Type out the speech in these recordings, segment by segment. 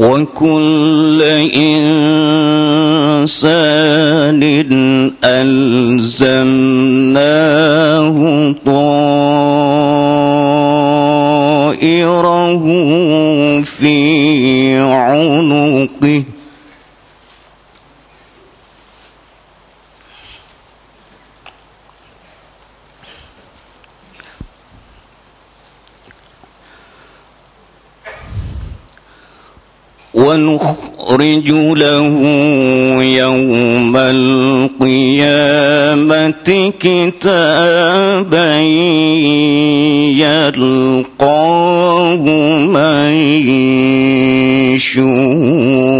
وكل إنسان ألزم يخرج له يوم القيامة كتابا يلقاه منشورا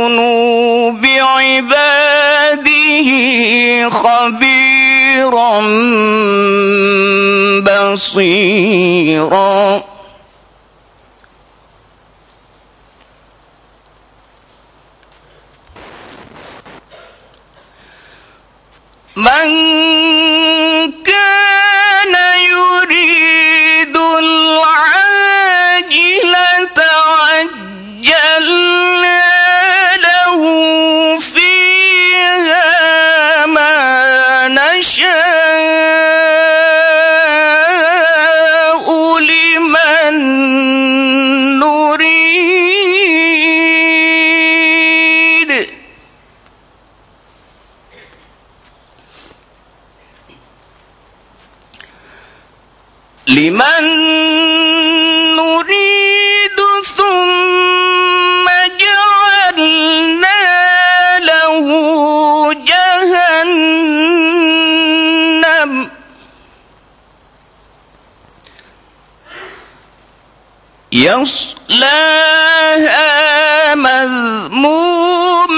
تكونوا بعباده خبيرا بصيرا. من يصلاها مذموم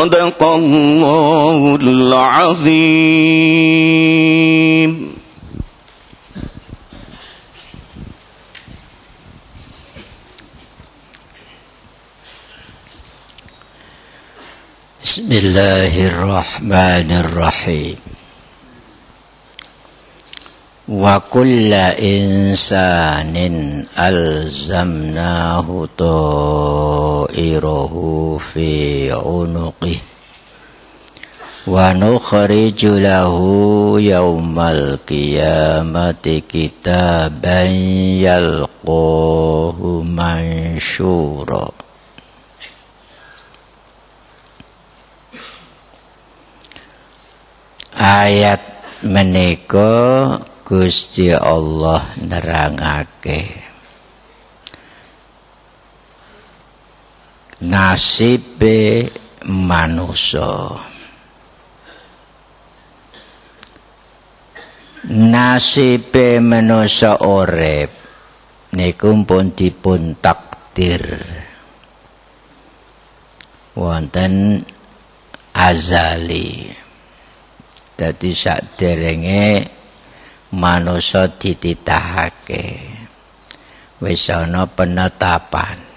صدق الله العظيم. بسم الله الرحمن الرحيم وكل إنسان ألزمناه طول طائره في عنقه ونخرج له يوم القيامة كتابا يلقاه منشورا Ayat menika Gusti Allah nerangake nasibe manusa. Nasibe manusa urip niku pun dipun takdir wonten azali. Dadi saderenge manusa dititahake. Wis ana penetapan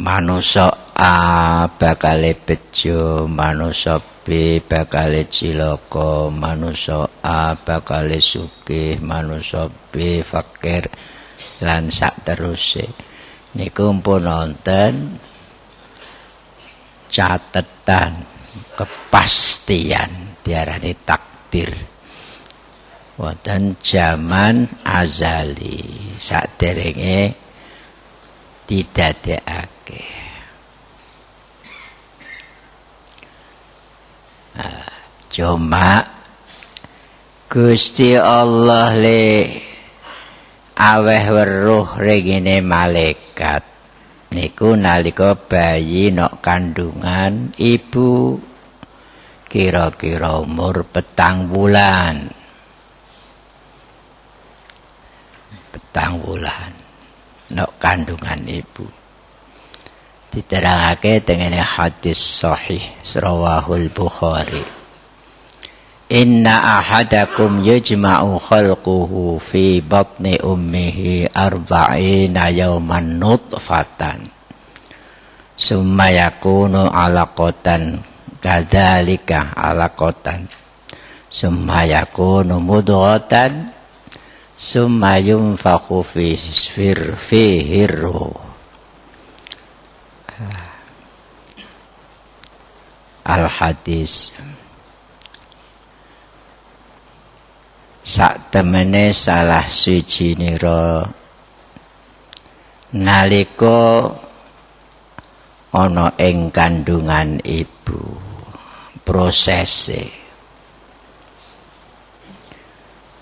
manusa A bakal bejo manusa B bakal cilaka manusa A bakal sugih manusa B fakir lan sak teruse niku pun wonten catetan kepastian diarani takdir wonten zaman azali. Saderenge didadekake. Cuma Gusti Allah le aweh weruh regine malaikat. Niku nalika bayi nok kandungan ibu kira-kira umur petang bulan petang bulan nok kandungan ibu. Diterangake dengan hadis sahih rawahul bukhari. Inna ahadakum yajma'u khalquhu fi batni ummihi arba'ina yawman nutfatan. Summa yakunu alaqatan. Kadhalika alaqatan. Summa yakunu mudghatan Summa yunfakhu fi fihi ruh Al-Hadis. Sak temene salah suci nira. Nalika ana ing kandungan ibu. Prosese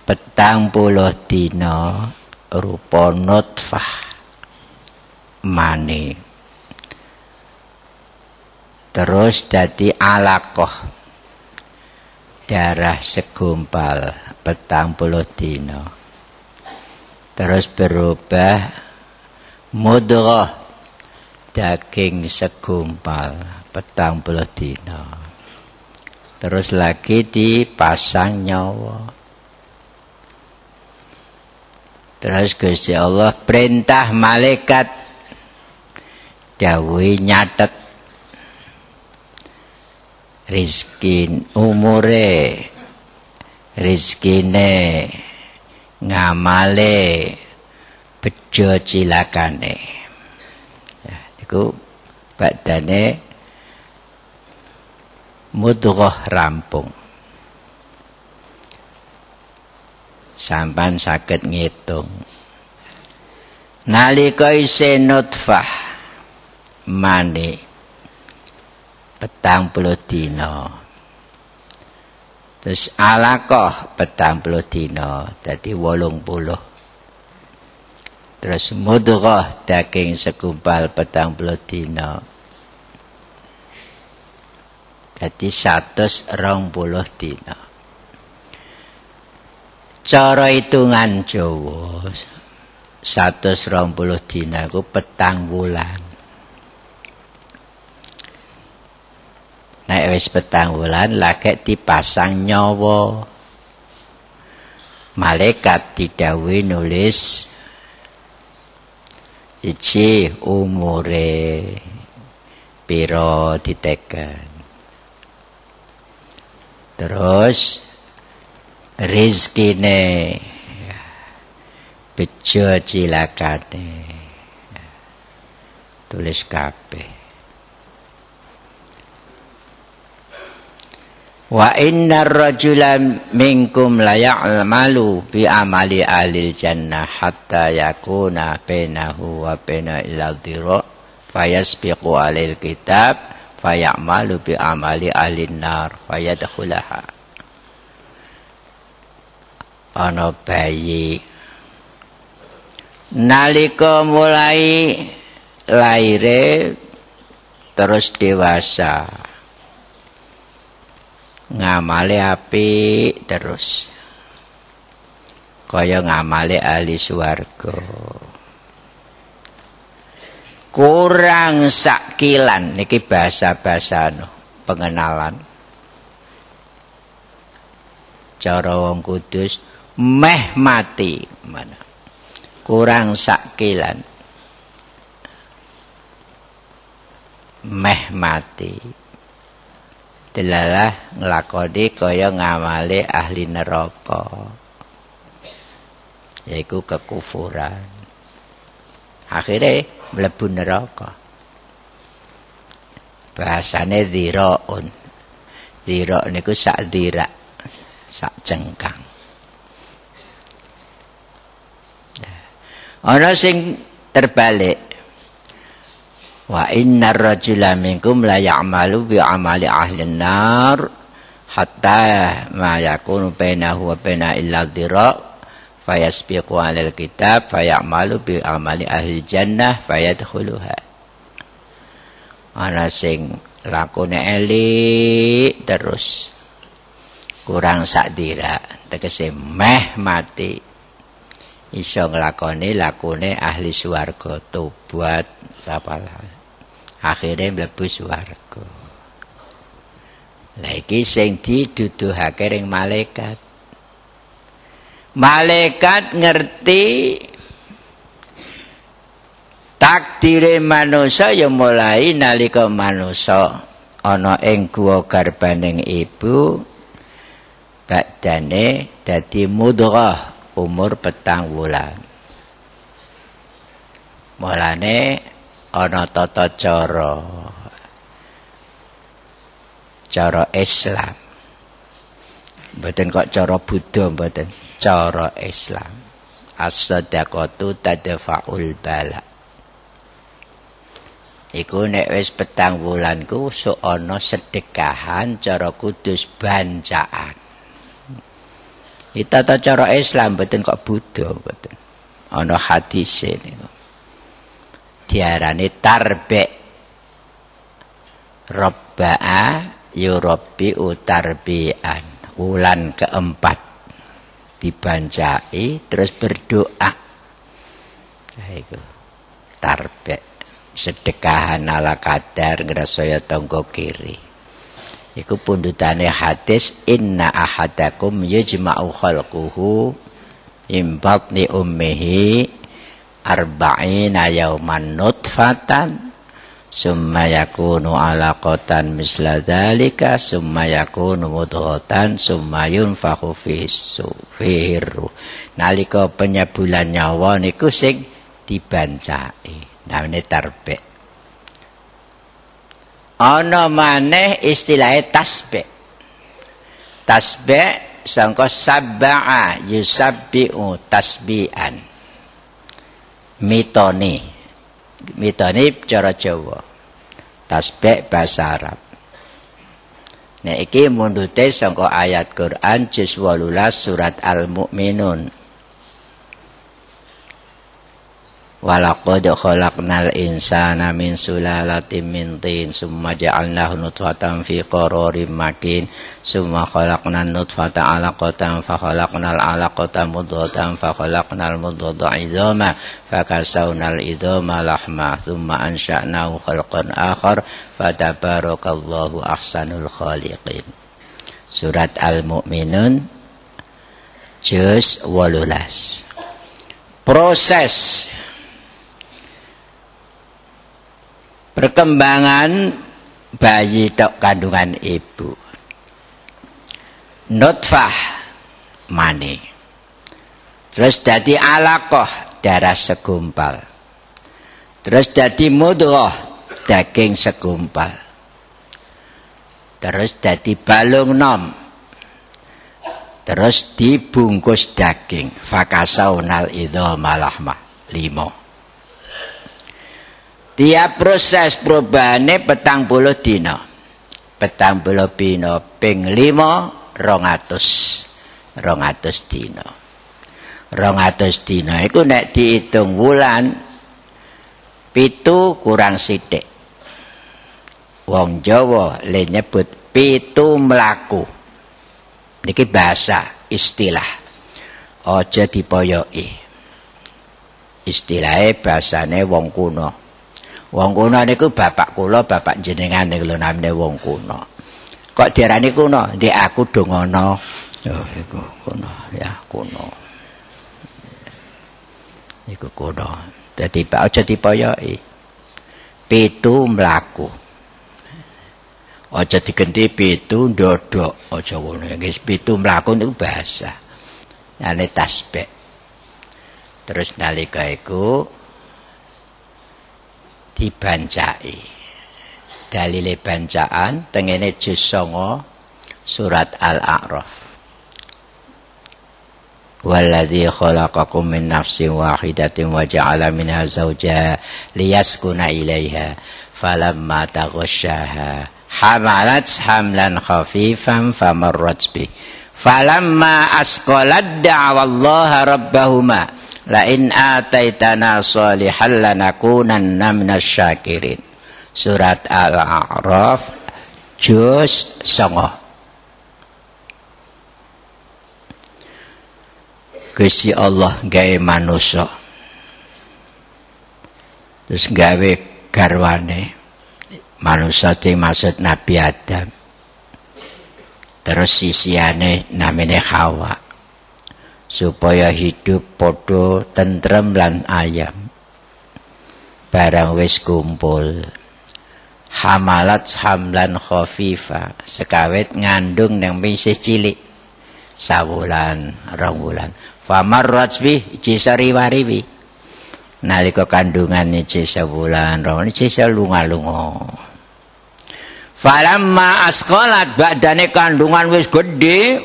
petang puluh dina rupa nutfah mani. Terus dadi alaqah darah segumpal petang puluh terus berubah mudrah daging segumpal petang puluh terus lagi dipasang nyawa terus Gusti Allah perintah malaikat. Dawuhi nyatet rizki umure rizkine ngamale bejo cilakane. Ya iku badane mudghah rampung sampan saged ngitung. Nalika isih nutfah mani petang puluh dina. Terus alaqah petang puluh dina Jadi wolong puluh. Terus mudghah daging segumpal petang puluh dina. Jadi satus rong puluh dina Cara hitungan Jawa. Satus rong puluh dina Itu petang bulan nek wis petang wulan lagek dipasang nyawa. Malaikat didhawuhi nulis siji umure pira diteken terus rezekine bejo cilakane. Tulis kabeh. Wa inna rajula minkum la ya'malu bi amali alil jannah hatta yakuna bainahu wa baina ila dhira fayasbiqu alil kitab fayamalu bi amali alin nar fayadkhulaha ana bayi. Nalika mulai laire terus dewasa. Ngamale api terus. Kaya ngamale ahli swarga. Kurang sakilan niki bahasa-bahasa no, pengenalan. Cara wong kudus meh mati. Mana? Kurang sakilan. Meh mati. Delalah nglakoni kaya ngamale ahli neraka. Yaiku kekufuran. Akhirnya mlebu neraka. Bahasane dhiraun dhira niku sak dhira sak cengkang ana sing terbalik. Wa innar rajula minkum la ya'malu bi amali ahli nar hatta ma yakunu bainahu wa baina illa dhira fayasbiqu 'alal kitab fayamalu bi amali ahli jannah fayadkhuluha. Ana sing lakune elik terus. Kurang sak dira tegese meh mati iso nglakoni lakune ahli swarga tobat sapalah akhire mlebu swarga. Lah iki sing diduduhake ring malaikat. Malaikat ngerti takdire manusa ya mulai nalika manusa ana ing guwa garbaning ibu badane dadi mudghah umur petang wulan. Mulane ana tata cara. Cara Islam. Mboten kok cara Buddha mboten cara Islam. As-sadaqatu tadfa'ul bala. Iku nek wis petang wulan ku sok ana sedekahan cara kudus bancaan Kita cara Islam mboten kok Buddha mboten. Ana hadis niku. Diarani tarbek. Robba'a yurabbi utarbian. Ulan keempat. Dibancai terus berdoa. Itu tarbek. Sedekahan ala kadar ngrasaya tangga kiri iku pundutane hadis inna ahadakum yajma'u khalquhu imbatni ummihi arba'ina yauman nutfatan summa yakunu alaqatan misla dzalika summa yakunu mudghatan summa yunfakhu fihi nalika penyebulan nyawa niku sing dibancai namane tarbek ana maneh istilahe tasbih. Tasbih sangka sab'a yusabbi'u tasbihan mitoni. Mitoni cara Jawa. Tasbih bahasa Arab. Nek iki mundute saka ayat Quran juz 18 surat Al-Mu'minun Walaqad khalaqnal insana min sulalatin min tin summa ja'alnahu nutfatan fi qararin makin summa khalaqnan nutfata 'alaqatan fa khalaqnal 'alaqata mudghatan fa khalaqnal mudghata 'idhama fa kasawnal idhama lahma summa ansha'nahu khalqan akhar fa tabarakallahu ahsanul khaliqin. Surat Al-Mu'minun juz 18 Proses perkembangan bayi tok kandungan ibu. Nutfah mani. Terus jadi alaqah darah segumpal. Terus jadi mudghah daging segumpal. Terus dadi balung nom. Terus dibungkus daging. Fakasaunal idho malahmah limo tiap proses perubahane petang puluh dino petang puluh dino ping limo rongatus rongatus dino rongatus dino itu nek dihitung wulan pitu kurang sidik wong Jawa le nyebut pitu mlaku. Niki bahasa istilah. Aja dipoyoki. Istilahe bahasane wong kuno wong kuno niku bapak kula bapak jenengan niku namine wong kuno. Kok diarani kuno? Ndek aku dongono oh iku kuno. Ya kuno. Iku kuno. Dadi aja dipoyoki. Pitu mlaku. Aja digenti pitu ndodok. Aja ngono. Wis pitu mlaku niku bahasa ane tasbih. Terus nalika iku dibancai dalile bancaan tengene juz surat al-a'raf. Walladhi khalaqakum min nafsin wahidatin wa ja'ala minha zawjaha liyaskuna ilaiha falamma taghashaha hamalat hamlan khafifan famarrat bi. Falamma asqalat da'awallaha rabbahuma la in ataitana salihan lanakunanna minasyakirin surat al-a'raf juz 9 Gusti Allah gawe manusa. Terus gawe garwane. Manusia sing maksud Nabi Adam. Terus sisiane namine Hawa supaya hidup podo tentrem lan ayam. Barang wis kumpul. Hamalat hamlan khafifa. Sekawet ngandung yang misih cilik. Sawulan rong wulan famarrat bi cisari wariwi nalika kandungan iki sewulan rong iki lunga-lunga Falamma askolat badane kandungan wis gede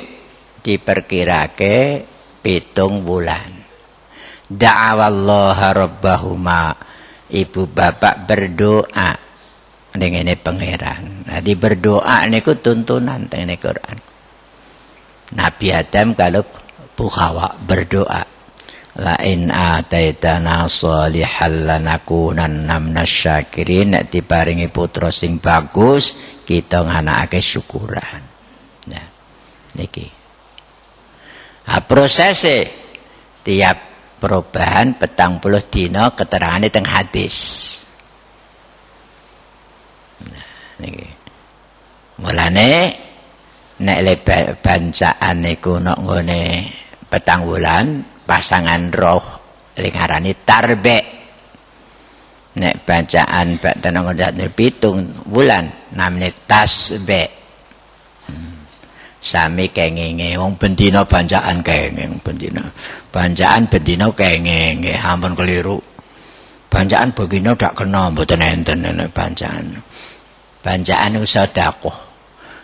diperkirake pitung bulan. Da'awallaha rabbahuma ibu bapak berdoa dengan ini pangeran. Jadi berdoa niku tuntunan teng Quran. Nabi Adam kalau Buhawa berdoa la in ataitana salihal lanakunanna minasyakirin nek diparingi putra sing bagus kita nganakake syukuran nah niki ha prosese. Tiap perubahan petang puluh dino keterangan teng hadis. Nah niki. Mulane nek le bancaan niku nok ngene petang wulan pasangan roh lingarani tarbe nek bacaan bak tenang ne pitung bulan namine tasbe. Sami kengenge wong bendina bancaan kengeng bendina. Bancaan bendina kengenge ampun keliru. Bancaan begini dak kena mboten enten nek bancaan bancaan sedekah.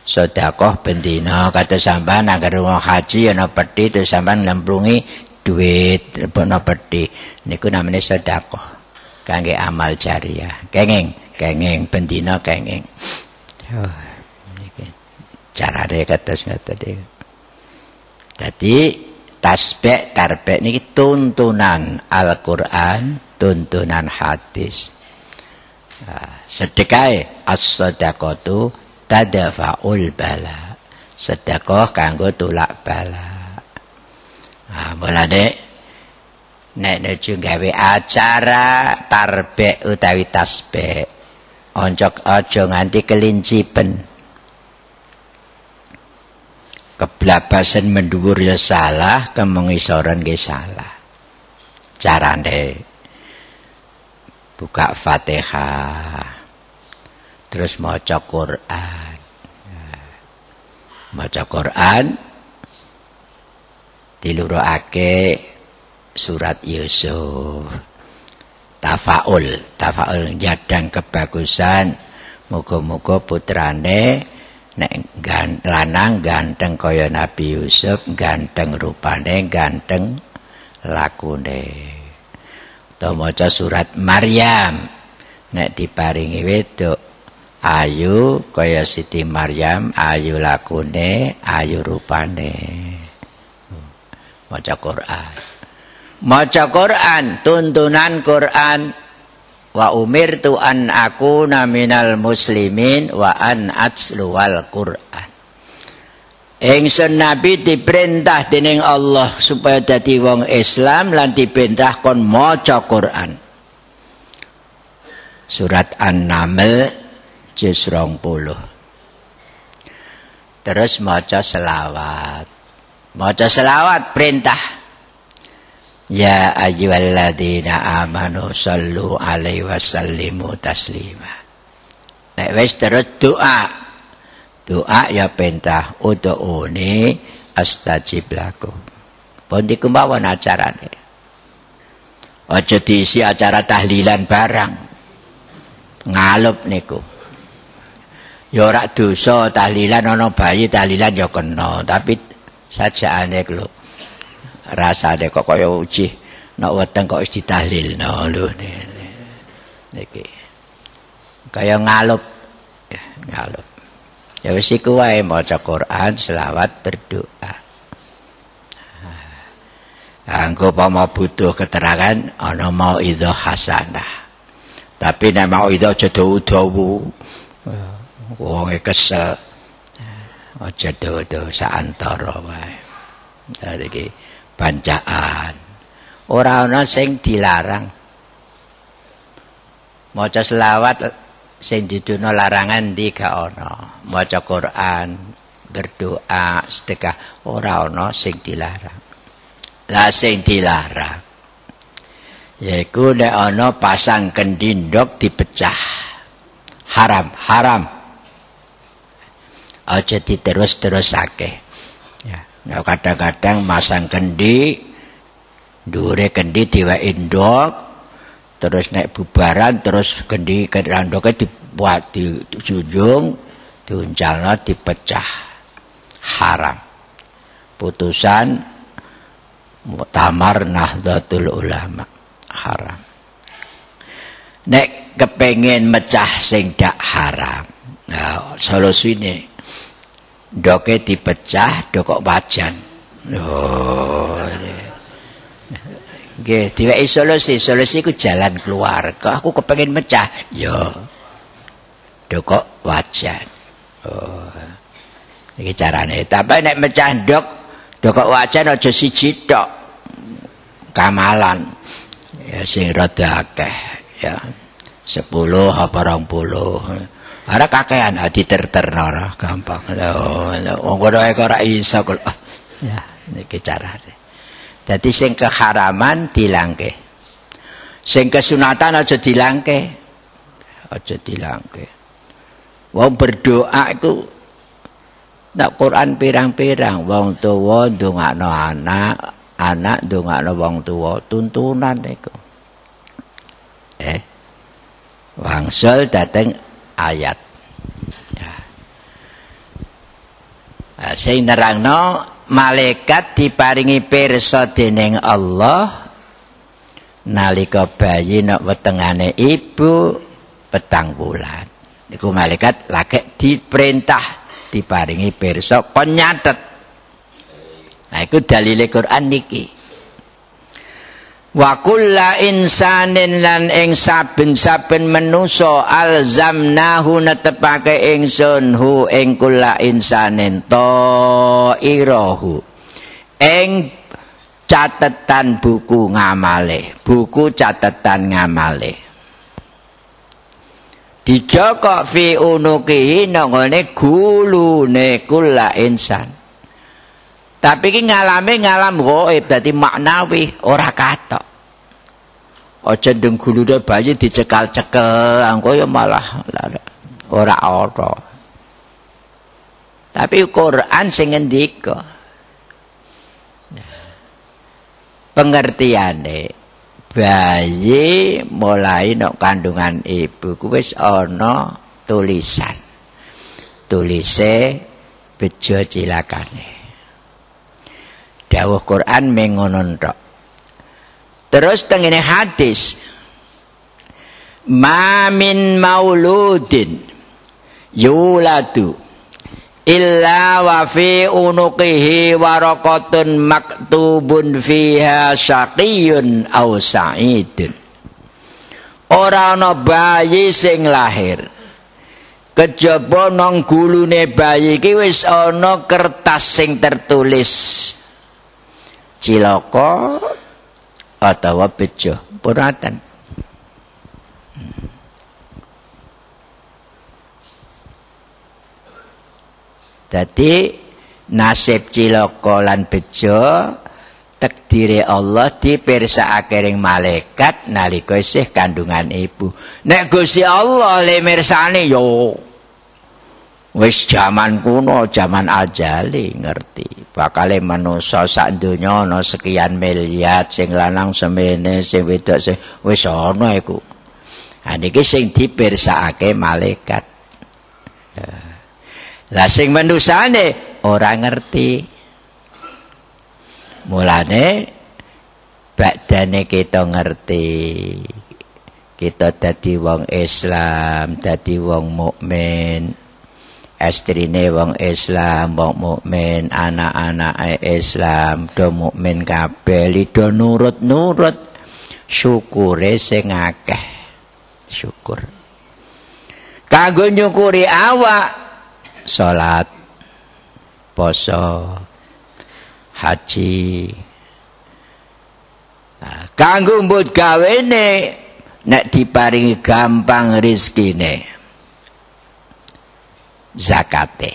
Sedekah bendina kata sampean agar wong haji ana peti terus sampean lemplungi duit rebono peti. Niku namanya sedekah. Kangge amal jariah. Kenging kenging bendina kenging oh carane kados ngoten dadi tasbih tarbek niki tuntunan Al-Qur'an tuntunan hadis. Nah, sedekah as-sadaqatu tadafa'ul bala. Sedekah kanggo tulak bala. Ah, mulane nek nuju gawe acara tarbek utawi tasbih oncok aja nganti kelincipen keblabasan mendhuwur ya salah kemengisoran ge salah. Carane buka Fatihah terus maca Quran. Maca Quran dilurukake surat Yusuf. Tafaul tafaul jadang kebagusan muga-muga putrane nek lanang ganteng kaya Nabi Yusuf ganteng rupane ganteng lakune. To maca surat Maryam. Nek diparingi wedok ayu kaya Siti Maryam ayu lakune ayu rupane. Maca Quran. Maca Quran tuntunan Quran wa umirtu an akuna minal muslimin wa an atslu wal Quran Ingsun Nabi diperintah dening Allah supaya dadi wong Islam lan diperintah kon maca Quran. Surat An-Naml juz 20. Terus maca selawat. Maca selawat perintah. Ya ayyuhalladzina amanu sallu alaihi wasallimu taslima. Nek wis terus doa doa ya pentah ud'uni astajib lakum. Pun dikumbawan acarane. Aja diisi acara tahlilan barang. Ngalup niku. Ya ora dosa tahlilan ana bayi tahlilan ya kena tapi sajaane lho rasane kok kaya uji nek weteng kok wis ditahlilno lho niki kaya ngalup ngalup Ya wis iku wae maca Quran, selawat, berdoa. Anggo pama butuh keterangan ana mau idza hasanah. Tapi nek mau idza aja dawu-dawu. Wong kesel. Aja dawu-dawu saantara wae. Dadi pancaan. Ora ana sing dilarang. Maca selawat sing didono larangan ndi gak ana? Maca Quran berdoa sedekah ora ana sing dilarang. La sing dilarang yaiku nek ana pasang kendindok dipecah. Haram haram. Aja diterus-terusake kadang-kadang masang kendi dure kendi diwekin indok terus naik bubaran terus kendi kendoke dibuat di junjung diuncalno dipecah. Haram. Putusan muktamar nahdlatul ulama. Haram. Nek kepengen mecah sing dak haram nah solusine doke dipecah dokok wajan oh Nggih, diwehi solusi. Solusi ku jalan keluar. Kok aku kepengin mecah? Ya. Dok wajan. Oh. Iki carane. Tapi nek mecah dok, dok wajan aja siji tok. Kamalan. Ya sing rada akeh, ya. 10 apa 20. Ara kakean adi terterno gampang. Lho, wong kono ora iso kok. Ya, iki carane. Dadi sing keharaman dilangke. Sing kesunatan aja dilangke. Aja dilangke. Wong berdoa iku nak Quran pirang-pirang wong tuwa ndongakno anak, anak ndongakno wong tuwa, tuntunan iku. Eh. Wangsul dateng ayat. Ya. Sing nerangno malaikat diparingi pirsa dening Allah nalika bayi nek wetengane ibu petang bulan iku malaikat lagi diperintah diparingi pirsa kon nyatet nah iku dalile Quran niki wa kulla insanin lan ing saben-saben manusa alzamnahu netepake ingsun hu ing kulla insanin to irahu ing catetan buku ngamale buku catetan ngamale dijoko fi unuki nangone gulune kulla insan Tapi ki ngalame ngalam gaib dadi maknawi ora katok. Aja ndeng gulune bayi dicekal-cekel, angko ya malah ora ora. Tapi Quran sing ngendika. Pengertiane bayi mulai nok kandungan ibu wis ana tulisan. tulise bejo cilakane dawuh Quran mengono tok. Terus tengene hadis. Ma min mauludin yuladu illa wa fi unuqihi waraqatun maktubun fiha syaqiyun aw sa'idun ora ana bayi sing lahir. Kejaba nang gulune bayi iki wis ana kertas sing tertulis cilaka atawa bejo. Puratan Dadi nasib cilaka lan bejo takdire Allah dipirsakake ring malaikat nalika isih kandungan ibu. Nek Gusti Allah le mirsani yo wis jaman kuno, jaman ajali ngerti. Bakale manusa sak donya ana sekian miliar sing lanang semene, sing wedok sing wis ana iku. Ha niki sing dipirsakake malaikat. Ya. Lah sing manusane ora ngerti. Mulane badane kita ngerti. Kita dadi wong Islam, dadi wong mukmin. Estrine wong Islam, wong mukmin, anak-anake Islam, do mukmin kabeh, do nurut-nurut. Syukure sing akeh. Syukur. Kanggo nyukuri awak salat poso haji nah, kanggo mbut gawene nek diparingi gampang rezekine zakate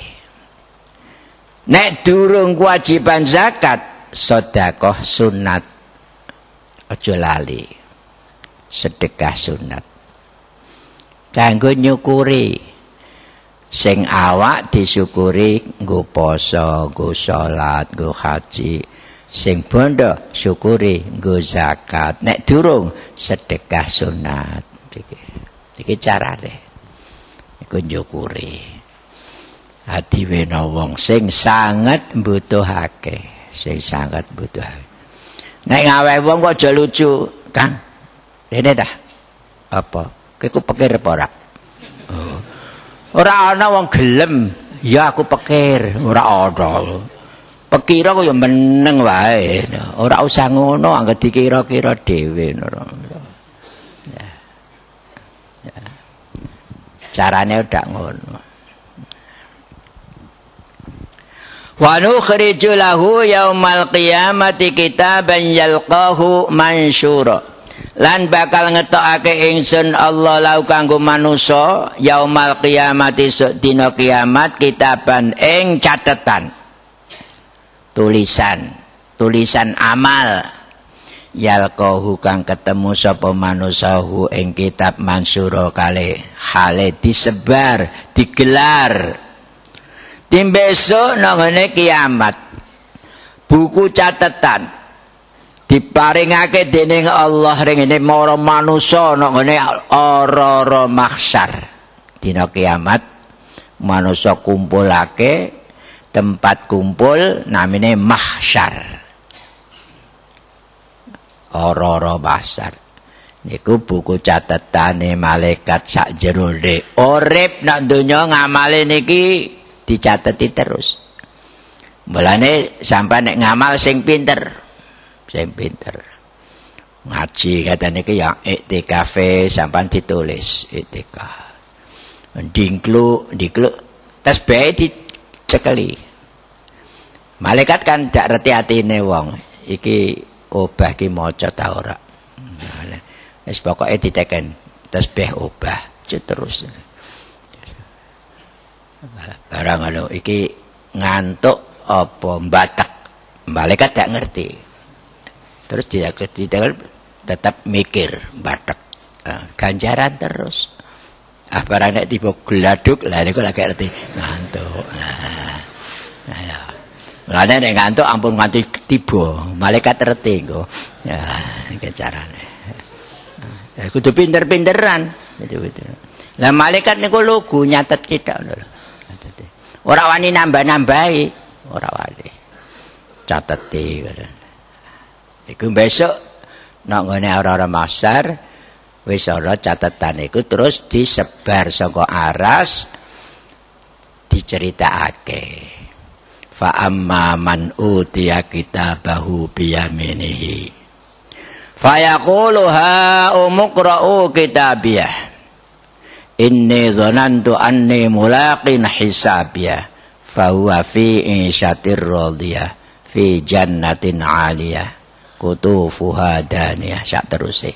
nek durung kewajiban zakat sedekah sunat aja lali sedekah sunat kanggo nyukuri sing awak disyukuri nggo poso, nggo salat, nggo haji. Sing bondo syukuri nggo zakat. Nek durung sedekah sunat. Iki iki carane. Iku nyukuri. Wena wong sing sangat mbutuhake, sing sangat mbutuhake. Nek ngawe wong kok aja lucu, Kang. Rene dah. Apa? Kiku pikir apa ora? Oh. Ora ana wong gelem, ya aku pikir, ora ana. Pikir kok ya meneng wae. Ora usah ngono, anggere dikira-kira dhewe Ya. Ya. Carane udah ngono. Wa nukhriju lahu yaumal qiyamati kitaban yalqahu mansyura. lan bakal ngetokake ingsun Allah lau kanggo manusa yaumal esuk dina kiamat kitaban ing catetan. Tulisan tulisan amal. Yalqahu kang ketemu sapa manusahu ing kitab mansura kale hale disebar digelar tim besok nang kiamat. Buku catetan. Diparingake dening Allah ring ini ana ngene ora-ora mahsyar. Dina kiamat manusa kumpulake tempat kumpul namine mahsyar. Ora-ora mahsyar. Niku buku catetane malaikat sak jerone urip nak donya ngamale niki dicateti terus. Mulane sampai nek ngamal sing pinter sing pinter. Ngaji katanya ke yang iktikaf sampai ditulis iktikaf dingklu dingklu tasbih dicekeli. Malaikat kan tidak reti hati wong iki obah ki maca ta ora. Wis pokoke diteken tasbih obah terus barang anu iki ngantuk apa batak malaikat tak ngerti. Terus tidak tidak tetap mikir batak uh, ganjaran terus. Ah barang nek tiba gladuk lah niku lagi ngerti. Ngantuk nah nah ya. Nek ngantuk ampun nganti tiba, malaikat ngerti engko. Ya, iki carane. Ya kudu pinter-pinteran, gitu-gitu. Lah malaikat niku lugu nyatet kita lho. Nyatet. ora wani nambah-nambahi. Ora wani. Cateti iku besok nek ngene ora-ora masar wis ora catetan iku terus disebar saka aras diceritakake fa amma man utiya kitabahu biyaminihi. Fa yaqulu ha umqra'u kitabiyah inni dhanantu anni mulaqin hisabiyah fa huwa fi insyatir radiyah fi jannatin 'aliyah. Kutufuha daniyah sak terusé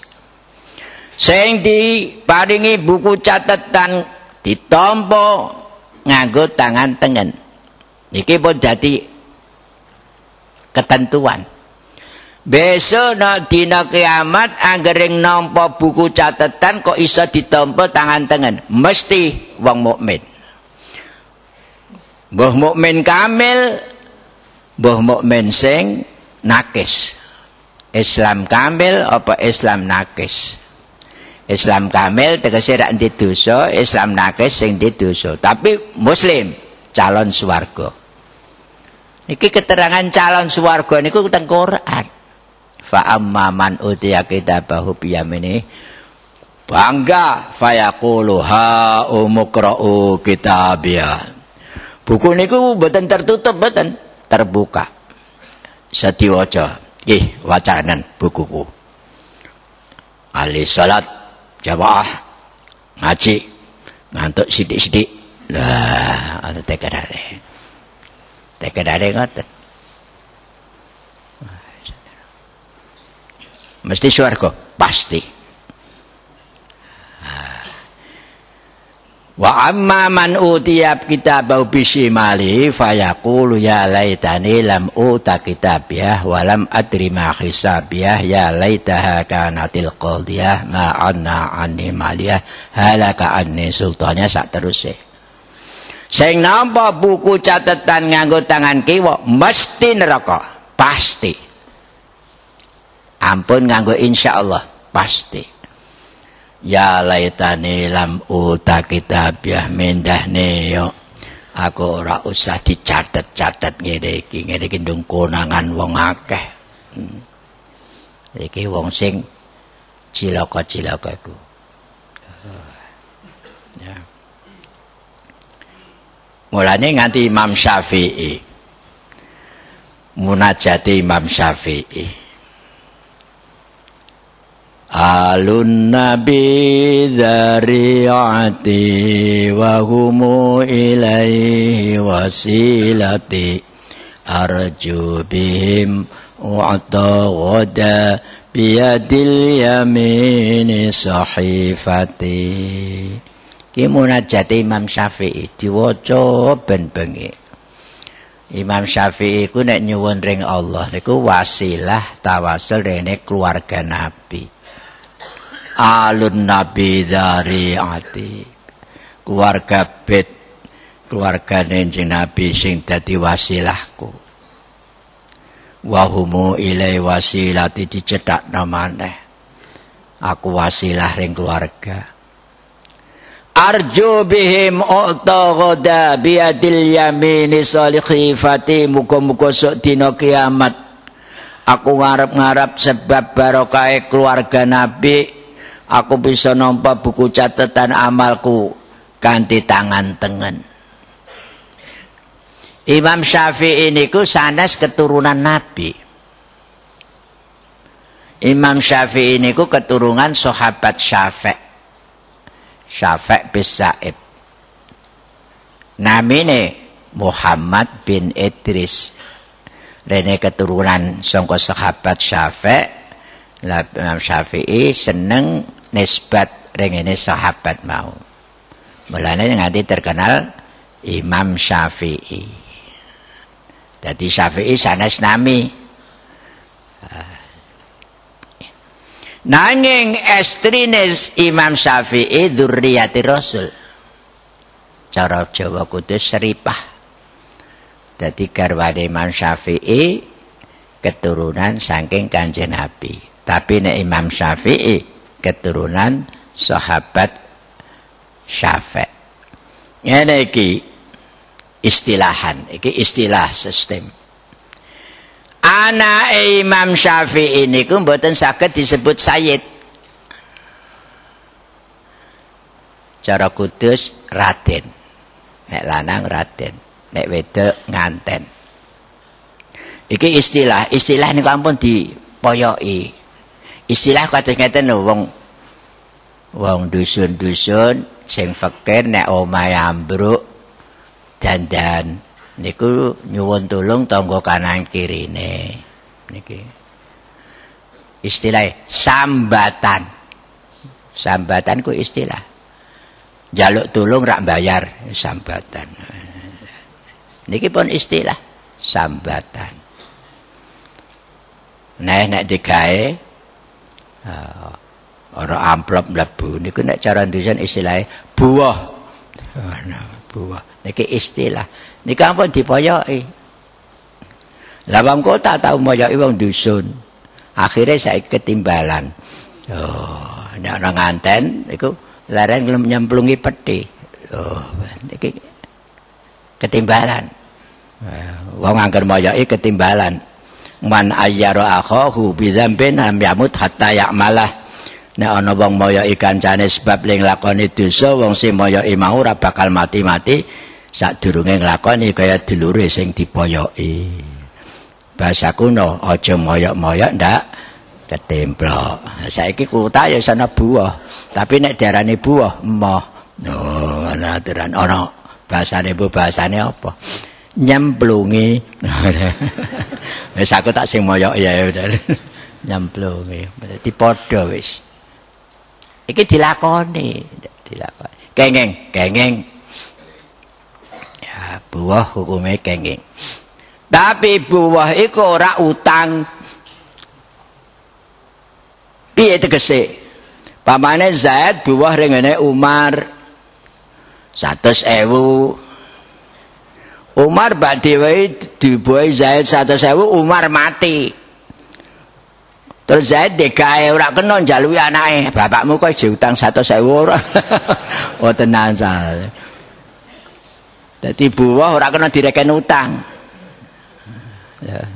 sing diparingi buku catatan ditampa nganggo tangan tengen. Iki pun dadi ketentuan besok nak dina kiamat anggering nampa buku catatan kok iso ditampa tangan tengen mesti wong mukmin Mbah mukmin kamil mbah mukmin sing nakis Islam kamil apa Islam nakis Islam kamil tegese rak dosa, Islam nakis sing dosa. Tapi muslim calon swarga. Iki keterangan calon swarga niku teng Quran. Fa amma man utiya kitabahu biyamini bangga fayaqulu ha umqra'u kitabiyah. Buku niku mboten tertutup mboten, terbuka. Sediwaca. Nggih, wacanan bukuku. Ali salat jamaah ngaji ngantuk sidik-sidik lah ada tekedare tekedare ngoten mesti swarga pasti Wa amma man utiya kitabahu bisimali fayaqulu ya laitani lam uta kitabiyah wa lam adri ma hisabiyah ya laitaha kanatil qadiyah ma anna anni maliyah halaka anni sultanya sak teruse. Sing nampa buku catatan nganggo tangan kiwa mesti neraka, pasti. Ampun nganggo insyaallah, pasti. Ya laitani lam uta kitabiah mendahne yo. Aku ora usah dicatet-catet ngene iki, ndung konangan wong akeh. Hmm. Iki wong sing cilaka-cilaka iku. Ya. Mulane nganti Imam Syafi'i. Munajati Imam Syafi'i. Alun nabi dzari'ati wa humu ilaihi wasilati. Arju bihim u'ta wada biyadil yamini sahifati. Ki munajat Imam Syafi'i diwaca ben bengi Imam Syafi'i ku nek nyuwun ring Allah niku wasilah tawasul rene keluarga Nabi alun nabi ati. Keluarga bet keluarga nenjing nabi sing dadi wasilahku. Wahumu ilai wasilati dicetak namane aku wasilah ring keluarga. Arju bihim u'ta ghada biadil yamini salikhifati muka-muka sok dina kiamat. Aku ngarep-ngarep sebab barokah keluarga nabi aku bisa nampa buku catatan amalku kanthi tangan tengen. Imam Syafi'i niku sanes keturunan Nabi. Imam Syafi'i niku keturunan sahabat Syafi' Syafi' bin Sa'ib. Namine Muhammad bin Idris. Rene keturunan sangka sahabat Syafi' Imam Syafi'i seneng nisbat rengene sahabat mau. Mulane nganti terkenal Imam Syafi'i. Jadi Syafi'i sanes nami. Nanging estrines Imam Syafi'i dzurriyyati Rasul. Cara Jawa kudus seripah. Dadi garwane Imam Syafi'i keturunan saking Kanjeng Nabi. Tapi nek Imam Syafi'i keturunan sahabat Syafi'. Ngene iki istilahan iki istilah sistem. Ana Imam Syafi'i niku mboten saged disebut sayyid. Cara kudus raden. Nek lanang raden. Nek wedok nganten. Iki istilah istilah niku ampun dipoyoki istilah kados ngeten wong wong dusun-dusun sing fakir nek omahe ambruk dandan niku nyuwun tulung tangga kanan kirine. Niki. Istilah sambatan. Sambatan ku istilah. Jaluk tulung rak bayar sambatan. Niki pun istilah sambatan. Nah nek digawe uh, ora amplop mlebu. Niku nek cara ndusen istilahnya buah. Buah. Niki istilah. Niki ampun dipoyoki. Lah wong kota tau moyoki wong dusun. Akhirnya saya ketimbalan. Oh nek ana nganten niku larang ngelem nyemplungi peti. Oh, iki ketimbalan. Wong angger moyoki ketimbalan. Man ayyara akhahu bi dzambin lam yamut hatta ya'malah. Nek ana wong moyoki kancane sebab ling lakoni dosa, wong sing moyoki mau ora bakal mati-mati sadurunge nglakoni kaya dulure sing dipoyoki. Bahasa kuno aja moyok-moyok ndak ketemplok. Saiki kota ya sana buah. Tapi nek diarani buah emoh. Oh, ana aturan ana bahasane bu bahasane apa? Nyemplungi. Wis aku tak sing moyok ya udah. Nyemplungi. Berarti padha wis. Iki dilakoni, dilakoni. Kengeng, kengeng. Ya, buah hukume kengeng. Tapi buah iku ora utang. Piye tegese? Pamane Zaid buah rengene Umar 100.000. Umar badhe wae dibuahi Zaid 100.000 Umar mati. Terus Zaid dekae ora kena njaluki anake, bapakmu kok utang 100.000 ora. oh tenan sal. Dadi buah ora kena direken utang. Ya.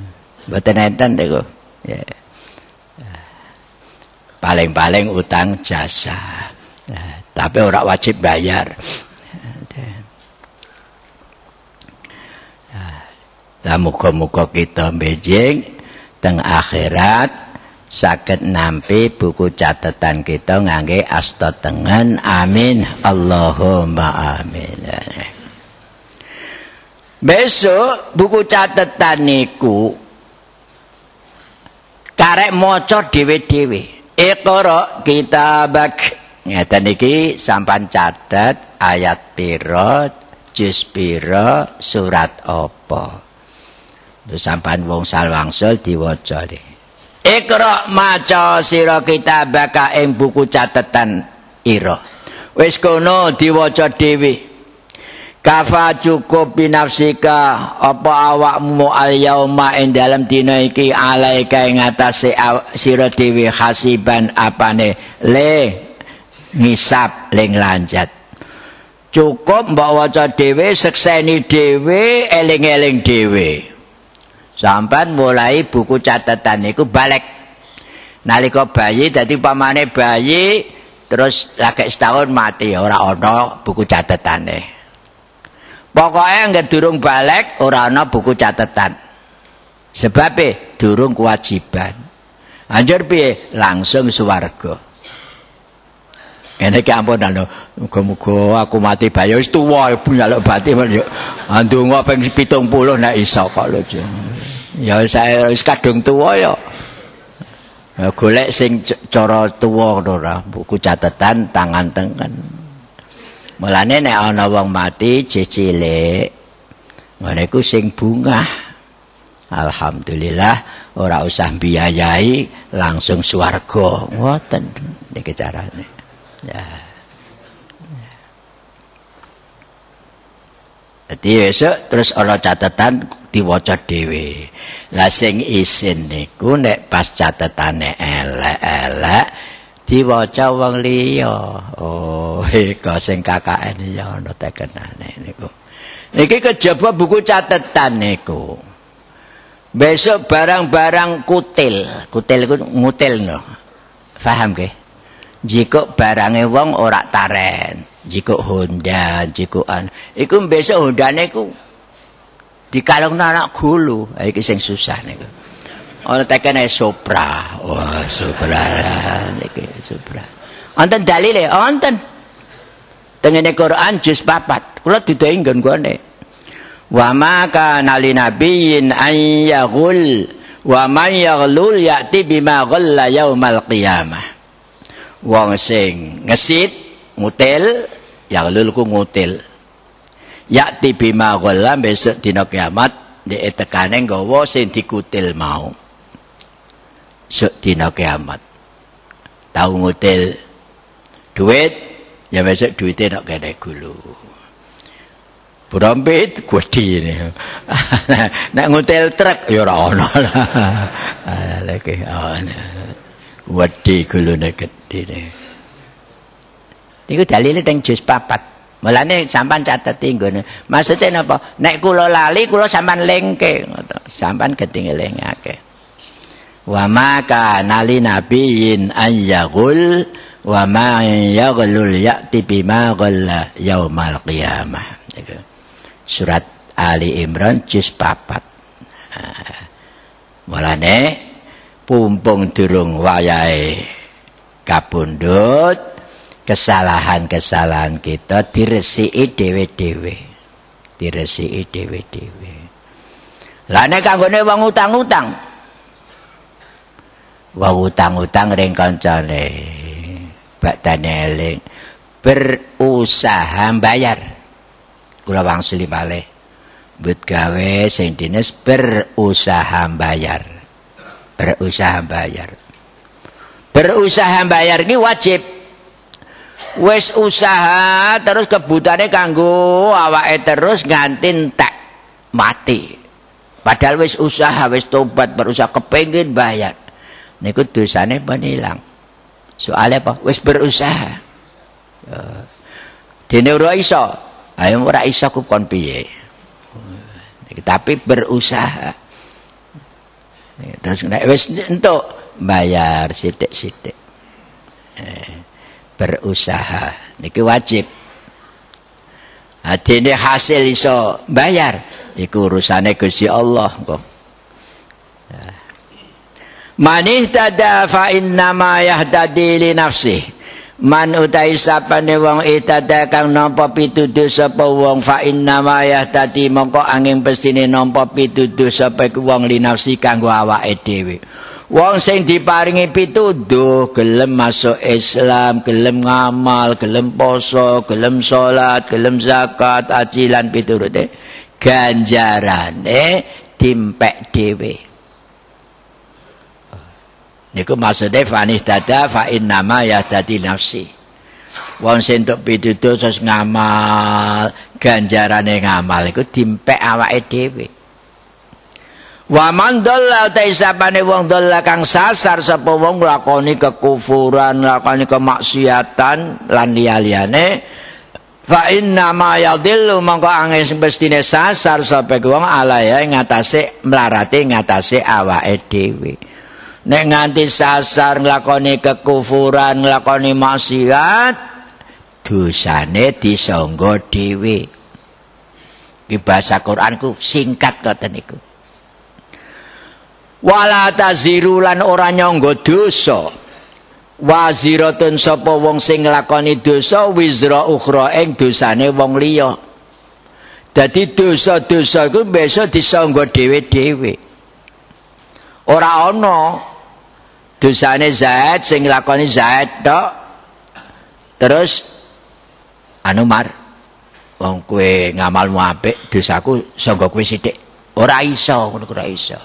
Mboten enten niku. Ya. Paling-paling utang jasa. Nah, tapi ora wajib bayar. Lah muga-muga kita bejing teng akhirat saged nampi buku catatan kita ngangge asta tengen amin Allahumma amin besok buku catatan niku karek maca dhewe-dhewe Iqra kitabak. Ngeten iki sampan catet ayat pira, juz pira, surat apa. Sampan wong salwangsul diwaca iki. Iqra maca sira kitabaka ing buku catetan ira. Wis kono diwaca dhewe. kafa cukup binafsika apa awakmu al yauma ing dalam dina iki alaika ing atase sira dhewe hasiban apane le ngisap ling lanjat cukup mbok waca dhewe sekseni dhewe eling-eling dhewe sampan mulai buku catatan iku balik nalika bayi dadi pamane bayi terus lagi setahun mati ora ana buku catatane Pokoknya nggak durung balik ora ana buku catatan. Sebab durung kewajiban. Anjur piye? Langsung swarga. Ini ki ampun anu, muga-muga aku mati bayi wis tuwa punya lek bati yo. Andonga ping 70 nek iso kok lho. Ya saya wis kadung tuwa ya. Golek sing cara tuwa ora buku catatan tangan tengen. Mulane nek ana wong mati cicilik ngene iku sing bunga. Alhamdulillah ora usah biayai langsung swarga. Ngoten iki carane. Jadi besok terus ana catatan diwaca dhewe. Lah sing isin niku nek pas catetane elek-elek diwaca wong liya. Oh, iko sing KKN ya ana tekenane niku. Niki kejaba buku catatan niku. Besok barang-barang kutil, kutil iku ngutil no. Paham ke? Jika barangnya wong ora taren, jika Honda, jika an, iku besok Honda niku dikalung anak gulu, iki sing susah niku. Ana tekene Supra. Wah, Supra niki Supra. Wonten dalile, wonten. Tengene Quran juz 4. Kula didahi nggon gone. Wa ma kana li nabiyyin an yaghul wa man yaghlul ya'ti bima ghalla yaumal qiyamah. Wong sing ngesit ngutil yaghlul ku ngutil. Ya'ti bima ghalla besok dina kiamat dhek tekane nggawa sing dikutil mau. Sok dina kiamat. Tau ngutil duit ya besok duitnya nak kena gulu Burampit kuwedi ini. Nak ngutel truk ya ora ono. Lagi ono. Wedi gulune gedhe. Niku dalile teng juz 4. Mulane sampean cateti nggone. Maksude napa? Nek kula lali kula sampean lengke Sampean ketingelingake. Wa maka nali nabiyin ayyagul wa ma yaghlul ya'ti bima ghalla yaumal qiyamah surat Ali Imran juz 4 mulane pumpung durung wayahe kapundhut kesalahan-kesalahan kita diresiki dhewe-dhewe. Diresiki dhewe-dhewe. Lah nek kanggone wong utang-utang wong utang-utang ring kancane badane eling berusaha bayar kula wangsuli malih but gawe sing berusaha bayar berusaha bayar berusaha bayar iki wajib wis usaha terus kebutane kanggo awake terus nganti entek mati padahal wis usaha wis tobat berusaha kepengin bayar niku dosane penilang Soalnya apa? Wis berusaha. Dene ora iso. Ayo ora iso ku kon piye. Tapi berusaha. Terus nek wis entuk bayar sithik-sithik. Eh, berusaha niki wajib. Adene hasil iso bayar iku urusane Gusti Allah kok. Manih tada fa inna ma yahdadi li nafsi. Man utai sapane wong itada kang nampa pituduh sapa wong fa inna ma yahdadi mongko angin pestine nampa pituduh sapa wong li nafsi kanggo awake dhewe. Wong sing diparingi pituduh gelem masuk Islam, gelem ngamal, gelem poso, gelem salat, gelem zakat, ajilan piturute ganjarane timpek dhewe. Niku maksude fanih dada fa innama ya dadi nafsi. Wong sing entuk pituduh terus ngamal, ganjarane ngamal iku dimpek awake dhewe. Wa man dalla ta isapane wong dalla kang sasar sapa wong nglakoni kekufuran, nglakoni kemaksiatan lan liya-liyane fa inna ma yadillu mongko angin mestine sasar sapa wong alaya ngatasé mlarate ngatasé awake dhewe. Nek nganti sasar nglakoni kekufuran nglakoni maksiat dosane disangga dhewe. Iki bahasa Quranku singkat kata niku. Wala taziru lan ora nyangga dosa. Waziratun sapa wong sing nglakoni dosa wizra ukhra ing dosane wong liya. Dadi dosa-dosa iku besok disangga dhewe-dhewe. Ora ana dosane Zaid sing nglakoni Zaid tok. Terus anu mar wong kowe ngamalmu apik dosaku sangga kowe sithik. Ora iso ngono ora iso.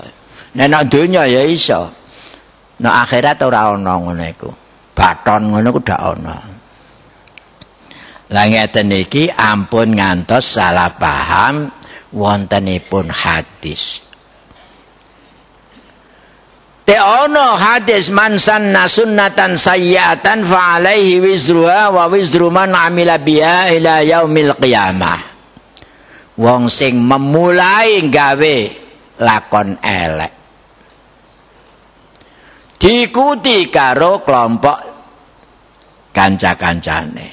Nek nang donya ya iso. Nek akhirat ora ana ngono iku. Baton ngono ku dak ana. Lah ngeten iki ampun ngantos salah paham wontenipun hadis. Te ono hadis man sanna sunnatan sayyatan fa alaihi wizruha wa wizru man amila biha ila yaumil qiyamah. wong sing memulai gawe lakon elek diikuti karo kelompok kanca-kancane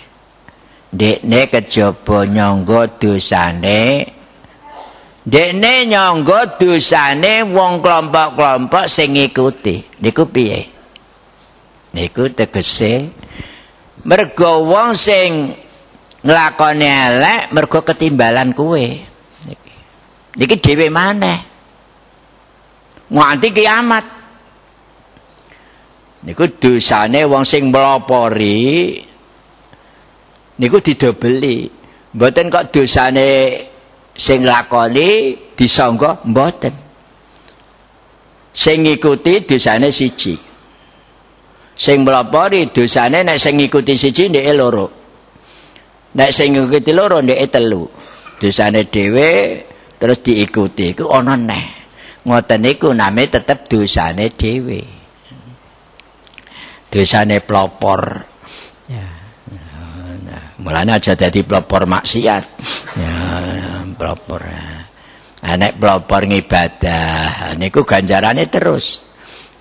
dekne kejaba nyangga dosane dekne nyangga dosane wong kelompok-kelompok sing ngikuti. Niku piye? Niku tegese mergo wong sing nglakoni elek mergo ketimbalan kuwe. Niki dhewe maneh. Nganti kiamat. Niku dosane wong sing mlopori niku didobeli. Mboten kok dosane sing lakoni disangka mboten. Sing ngikuti dosane siji. Sing mlopori dosane nek sing ngikuti siji ndek loro. Nek sing ngikuti loro ndek telu. Dosane dhewe terus diikuti. Iku ana neh. Ngoten niku name tetep dosane dhewe. Ya nah, mulane aja dadi pelopor maksiat. Ya pelopor. Anek pelopor ngibadah niku ganjarane terus.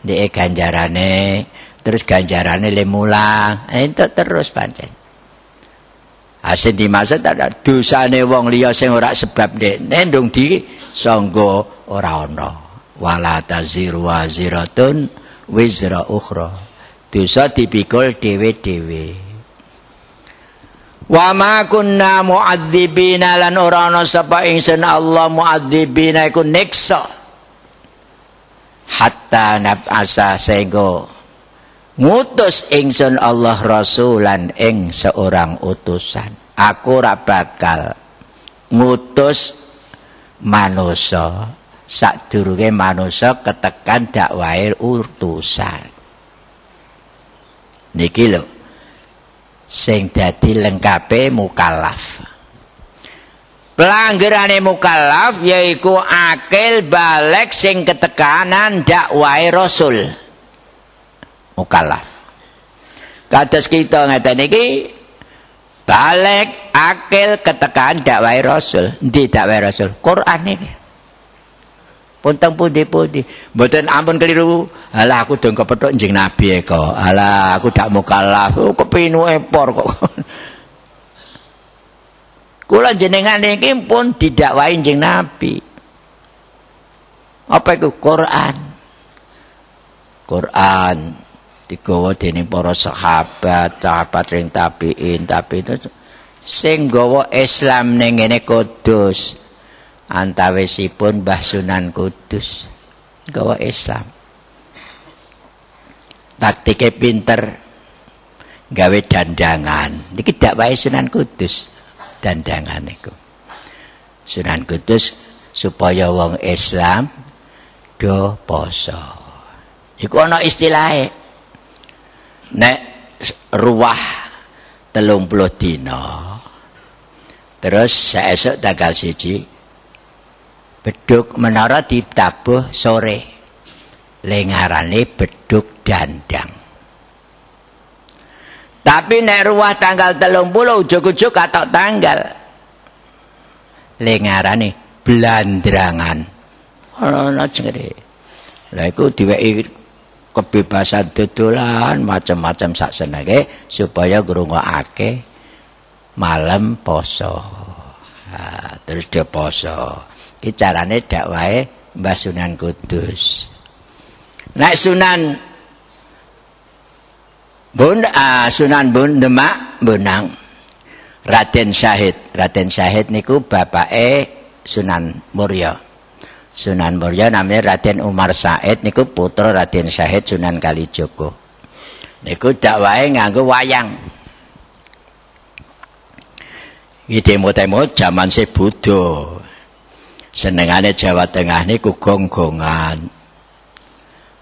Ndek ganjarane terus ganjarane le mulang. Itu terus pancen. Asin dimaksud ada dosane wong liya sing ora sebab nek nendung di sangga ora ana. Wala taziru waziratun wizra ukhra. Dosa dipikul dhewe-dhewe wa ma kunna mu'adzibina lan ora ana sapa ingsun Allah mu'adzibina iku niksa. Hatta nab'asa sehingga ngutus ingsun Allah rasulan ing seorang utusan. Aku ora bakal ngutus manusa. Sadurunge manusa ketekan dakwahe utusan. Niki lho sing dadi lengkape mukallaf. Pelanggarane mukallaf yaiku akil balik sing ketekanan dakwahe rasul. Mukallaf. Kados kita ngeten iki balik akil ketekan dakwahe rasul. Ndi dakwahe rasul? Quran iki Puntang pundi-pundi. Mboten ampun keliru. Alah aku dong kepethuk njing nabi eko. Alah aku dak mukallaf. Oh, kepinu epor kok. Kula jenengan iki pun didakwahi njing nabi. Apa itu Quran? Quran digawa dening para sahabat, sahabat ring tabiin, tapi itu sing gawa Islam ning ngene Kudus. Antawisipun Mbah Sunan Kudus. Gawa Islam. Taktike pinter gawe dandangan. Niki dak wae Sunan Kudus dandangan niku. Sunan Kudus supaya wong Islam do poso. Iku ana istilahe. Nek ruwah telung puluh dina terus esok tanggal siji beduk menara ditabuh sore. Lengarane beduk dandang. Tapi nek ruah tanggal telung puluh ujuk-ujuk katok tanggal. Lengarane belandrangan ana jere lha iku diweki kebebasan dodolan macam-macam sak senenge supaya ngrungokake malam poso. Ha, terus dia poso Iki carane dakwahe Mbah Sunan Kudus. Nek Sunan Bun uh, Sunan Bun Demak Bonang Raden Syahid. Raden Syahid niku bapake Sunan Murya. Sunan Murya namanya Raden Umar Said niku putra Raden Syahid Sunan Kalijogo. Niku dakwahe nganggo wayang. Iki demo-demo jaman se Buddha. Senengane Jawa Tengah niku gong-gongan.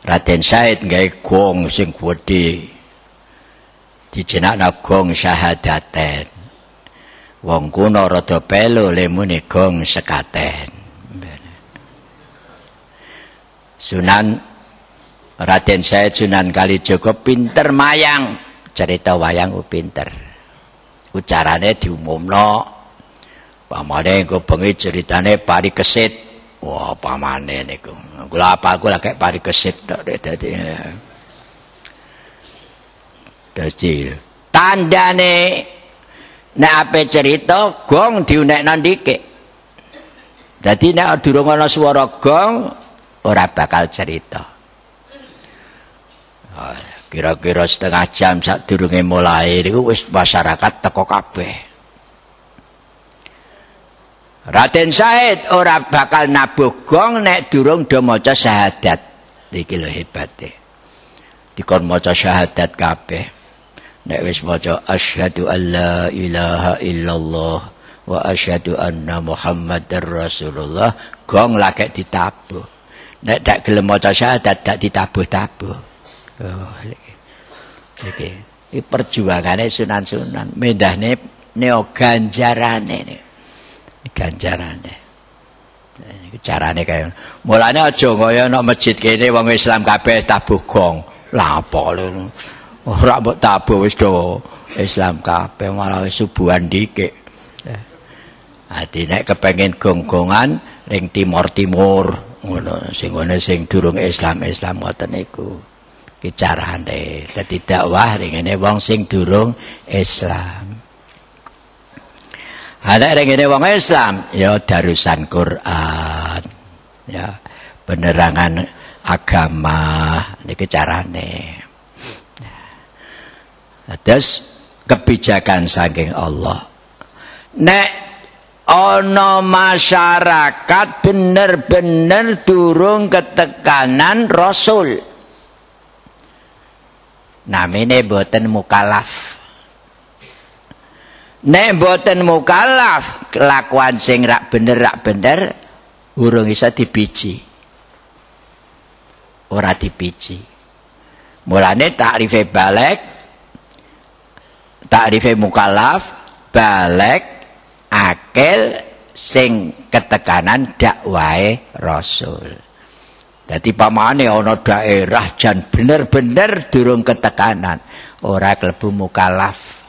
Raden Said gawe gong sing gedhe. Dijenakna gong syahadaten. Wong kuno rada pelu lemune gong sekaten. Sunan Raden Said Sunan Kalijogo pinter mayang. Cerita wayang pinter. Ucarane diumumno pamane engko bengi ceritane pari kesit wah pamane niku. Kula apa aku lagi pari kesit tok dadi dadi tandane nek ape cerita gong diunekno ndikik. Dadi nek durung ana swara gong ora bakal cerita. Kira-kira setengah jam saat durunge mulai wis masyarakat teko kabeh Raden Said ora bakal nabuh gong nek durung do maca syahadat iki lho hebate dikon maca syahadat kabeh nek wis maca asyhadu alla ilaha illallah wa asyhadu anna muhammadar rasulullah gong lagi ditabuh nek dak gelem maca syahadat dak ditabuh-tabuh Oh, iki. Iki perjuangane sunan-sunan. Mendahne neo ganjarane ne. Ganjarane. Iki carane kaya mulane aja kaya nek masjid kene wong Islam kabeh tabuh gong. Lah apa lho. Ora mbok tabuh wis do Islam kabeh malah wis subuhan dikik. Ati nek kepengin gonggongan ring timur-timur ngono sing ngene sing durung Islam-Islam ngoten niku. carane dadi dakwah ngene wong sing durung Islam ada ngene wong Islam. Ya darusan Quran. Ya penerangan agama. Niki carane. Terus kebijakan saking Allah. Nek ana masyarakat bener-bener durung ketekanan rasul. Namine boten mukalaf nek boten mukalaf kelakuan sing rak bener rak bener urung iso dibiji. Ora dibiji. Mulane takrife balik takrife mukalaf balik akil sing ketekanan dakwae rasul. Dadi pamane ana daerah jan bener-bener durung ketekanan, ora klebu mukalaf.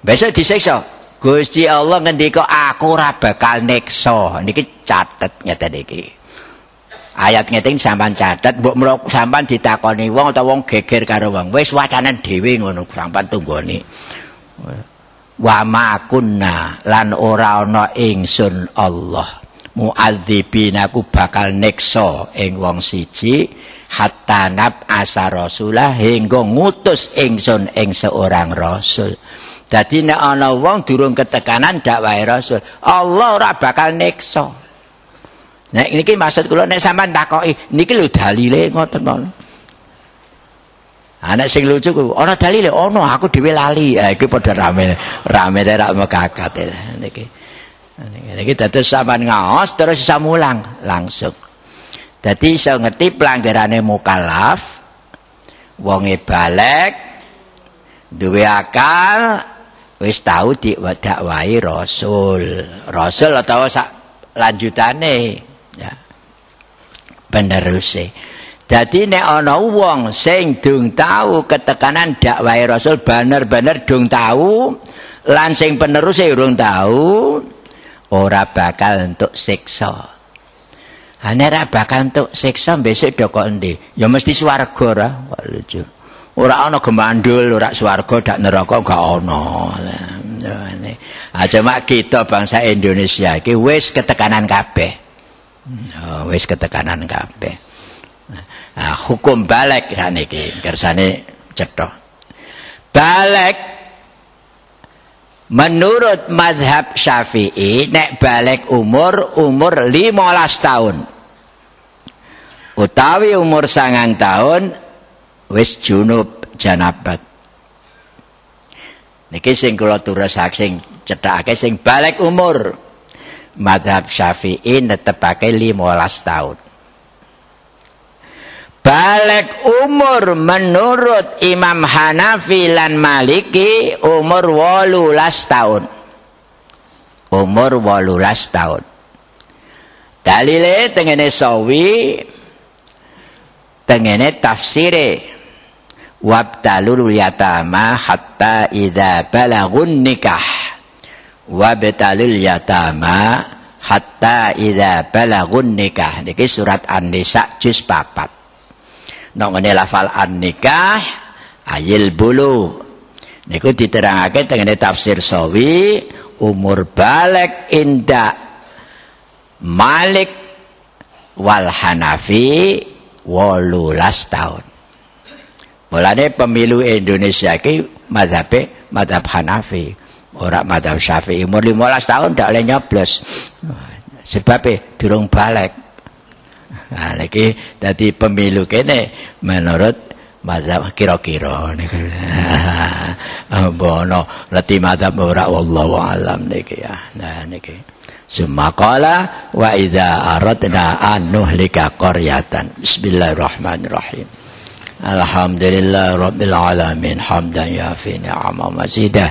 Besok disiksa. Gusti Allah ngendika aku ora bakal neksa. Niki catet ngeten iki. Ayat ngeten sampean catet, mbok mrok sampean ditakoni wong utawa wong geger karo wong. Wis wacanen dhewe ngono sampean tunggoni. Wa ma kunna lan ora ana ingsun Allah. muadzibin aku bakal nekso ing wong siji hatta nab asa rasulah hingga ngutus ingsun ing seorang rasul dadi nek ana wong durung ketekanan dakwahe rasul. Allah ora bakal nekso nek niki maksud kula nek sampean takoki niki lho dalile ngoten to Anak sing lucu ku ana dalile? Ana aku dhewe lali. Ha iki padha rame rame rak mekakat niki. Iki dados sampean ngaos terus bisa mulang langsung. Dadi iso ngerti pelanggarane mukallaf wonge balik duwe akal wis tau didakwahi rasul. Rasul atau sak lanjutane ya. Peneruse. Dadi nek ana wong sing dung tau ketekanan dakwahi rasul bener-bener dung tau lan sing peneruse urung tau ora bakal entuk siksa. Ane ora bakal entuk siksa besok do kok? Ya mesti swarga ora. Lucu. Ora ana gemandul, ora swarga dak neraka gak ana. Ah cuma kita bangsa Indonesia iki wis ketekanan kabeh. Oh, wis ketekanan kabeh. Nah, hukum balik ya niki kersane cetha. Balik Menurut madhab syafi'i Nek balik umur Umur 15 tahun Utawi umur sangang tahun Wis junub janabat Niki sing kula turusak sing cethake sing balik umur madhab Syafi'i netepake 15 tahun. Balik umur menurut Imam Hanafi lan Maliki umur 18 tahun. Umur 18 tahun. Dalile tengene sawi tengene tafsire wabtalul yatama hatta idza balagun nikah. Wabtalil yatama hatta idza balagun nikah. Niki surat an-nisa juz 4 nang ngene lafal an-nikah ayil bulu. Niku diterangake tengene tafsir sawi umur balik inda Malik wal Hanafi 18 tahun Mulane pemilu Indonesia ki mazhabe mazhab Hanafi ora madhab syafi'i. Umur 15 tahun ndak oleh nyoblos. Sebab e durung balik. Nah lagi dadi pemilu kene menurut madhab kira-kira. Niku bono lati madhab ora? Wallahu alam niki ya. Nah niki. Sumakala wa idza aradna an nuhlika qaryatan. Bismillahirrahmanirrahim الحمد لله رب العالمين حمدا يا في نعم مزيدا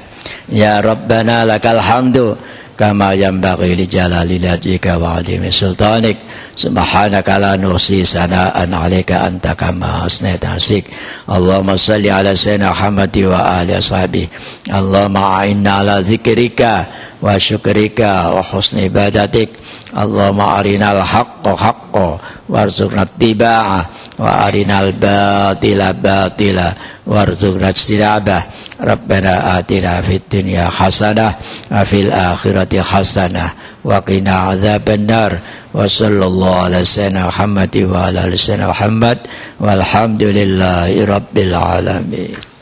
يا ربنا لك الحمد كما ينبغي لجلال وجهك وعظيم سلطانك سبحانك لا نحصي ثناء عليك انت كما اثنيت نفسك اللهم صل على سيدنا محمد وآل صحبه اللهم اعنا على ذكرك وشكرك وحسن عبادتك اللهم أرنا الحق حقا وارزقنا اتباعه وأرنا الباطل باطلا وارزقنا اجتنابه. ربنا آتنا في الدنيا حسنة وفي الآخرة حسنة وقنا عذاب النار. وصلى الله على سيدنا محمد وعلى آل سيدنا محمد والحمد لله رب العالمين.